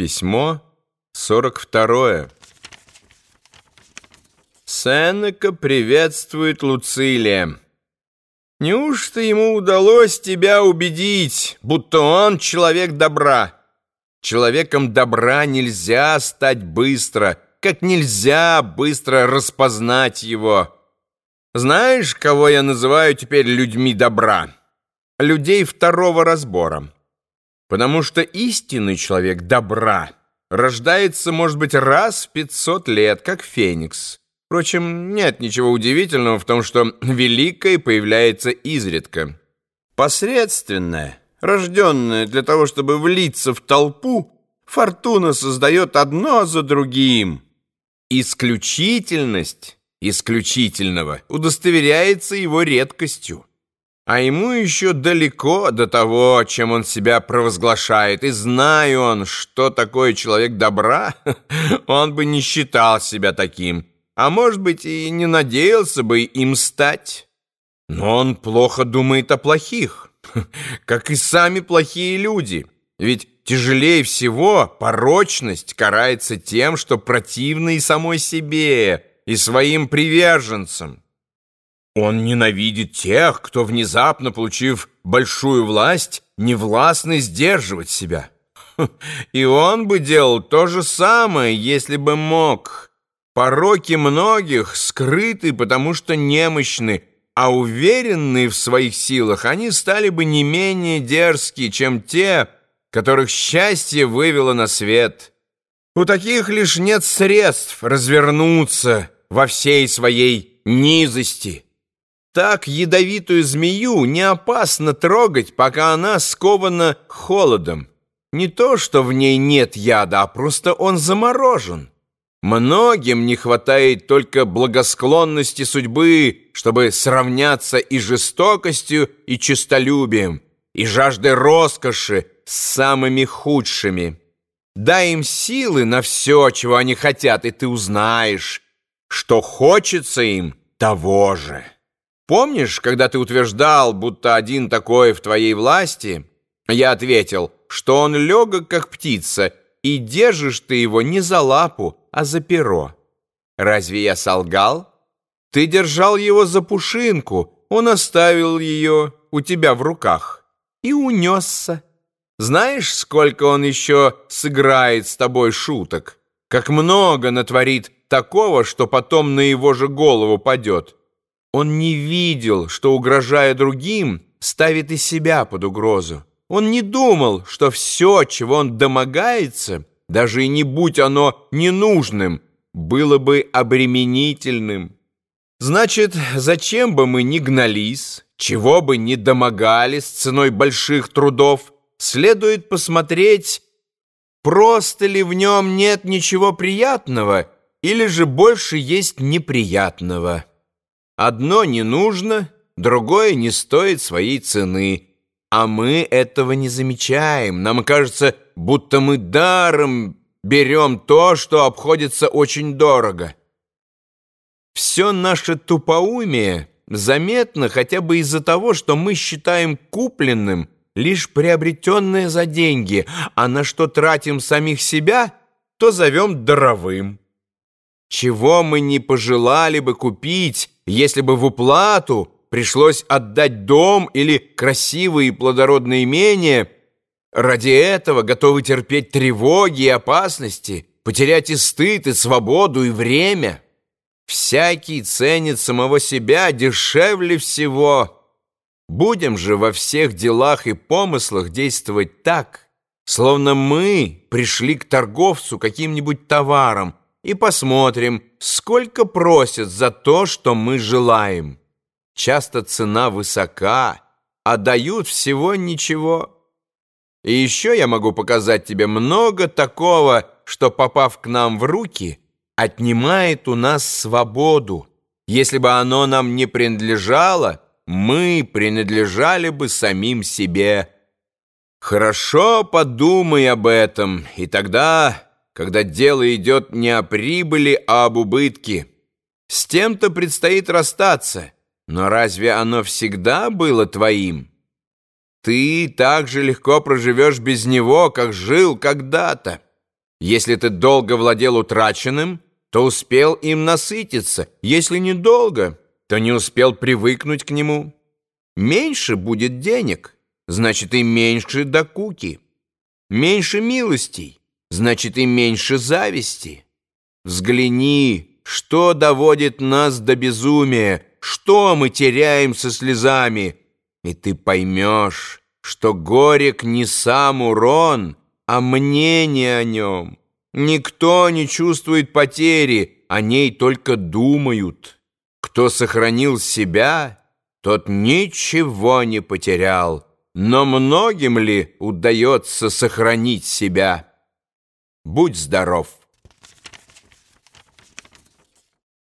Письмо 42. Сенека приветствует Луцилия. Неужто ему удалось тебя убедить, будто он человек добра? Человеком добра нельзя стать быстро, как нельзя быстро распознать его. Знаешь, кого я называю теперь людьми добра? Людей второго разбора. Потому что истинный человек добра рождается, может быть, раз в пятьсот лет, как феникс. Впрочем, нет ничего удивительного в том, что великое появляется изредка. Посредственное, рожденное для того, чтобы влиться в толпу, фортуна создает одно за другим. Исключительность исключительного удостоверяется его редкостью. А ему еще далеко до того, чем он себя провозглашает. И знаю он, что такое человек добра, он бы не считал себя таким, а может быть и не надеялся бы им стать. Но он плохо думает о плохих, как и сами плохие люди. Ведь тяжелее всего порочность карается тем, что противна и самой себе, и своим приверженцам. Он ненавидит тех, кто, внезапно получив большую власть, не властны сдерживать себя. И он бы делал то же самое, если бы мог. Пороки многих скрыты, потому что немощны, а уверенные в своих силах, они стали бы не менее дерзкие, чем те, которых счастье вывело на свет. У таких лишь нет средств развернуться во всей своей низости. Так ядовитую змею не опасно трогать, пока она скована холодом. Не то, что в ней нет яда, а просто он заморожен. Многим не хватает только благосклонности судьбы, чтобы сравняться и жестокостью, и честолюбием, и жаждой роскоши с самыми худшими. Дай им силы на все, чего они хотят, и ты узнаешь, что хочется им того же. Помнишь, когда ты утверждал, будто один такой в твоей власти? Я ответил, что он легок, как птица, и держишь ты его не за лапу, а за перо. Разве я солгал? Ты держал его за пушинку, он оставил ее у тебя в руках и унесся. Знаешь, сколько он еще сыграет с тобой шуток? Как много натворит такого, что потом на его же голову падет. Он не видел, что, угрожая другим, ставит и себя под угрозу. Он не думал, что все, чего он домогается, даже и не будь оно ненужным, было бы обременительным. Значит, зачем бы мы ни гнались, чего бы ни домогались ценой больших трудов, следует посмотреть, просто ли в нем нет ничего приятного, или же больше есть неприятного. Одно не нужно, другое не стоит своей цены. А мы этого не замечаем. Нам кажется, будто мы даром берем то, что обходится очень дорого. Все наше тупоумие заметно хотя бы из-за того, что мы считаем купленным лишь приобретенное за деньги, а на что тратим самих себя, то зовем даровым. Чего мы не пожелали бы купить, если бы в уплату пришлось отдать дом или красивые плодородные имения, ради этого готовы терпеть тревоги и опасности, потерять и стыд, и свободу, и время. Всякий ценит самого себя дешевле всего. Будем же во всех делах и помыслах действовать так, словно мы пришли к торговцу каким-нибудь товаром, и посмотрим, сколько просят за то, что мы желаем. Часто цена высока, а дают всего ничего. И еще я могу показать тебе много такого, что, попав к нам в руки, отнимает у нас свободу. Если бы оно нам не принадлежало, мы принадлежали бы самим себе. Хорошо подумай об этом, и тогда когда дело идет не о прибыли, а об убытке. С тем-то предстоит расстаться, но разве оно всегда было твоим? Ты так же легко проживешь без него, как жил когда-то. Если ты долго владел утраченным, то успел им насытиться. Если недолго, то не успел привыкнуть к нему. Меньше будет денег, значит и меньше докуки. Меньше милостей, значит и меньше зависти. Взгляни, что доводит нас до безумия, что мы теряем со слезами, и ты поймешь, что горек не сам урон, а мнение о нем. Никто не чувствует потери, о ней только думают. Кто сохранил себя, тот ничего не потерял. Но многим ли удается сохранить себя? Будь здоров!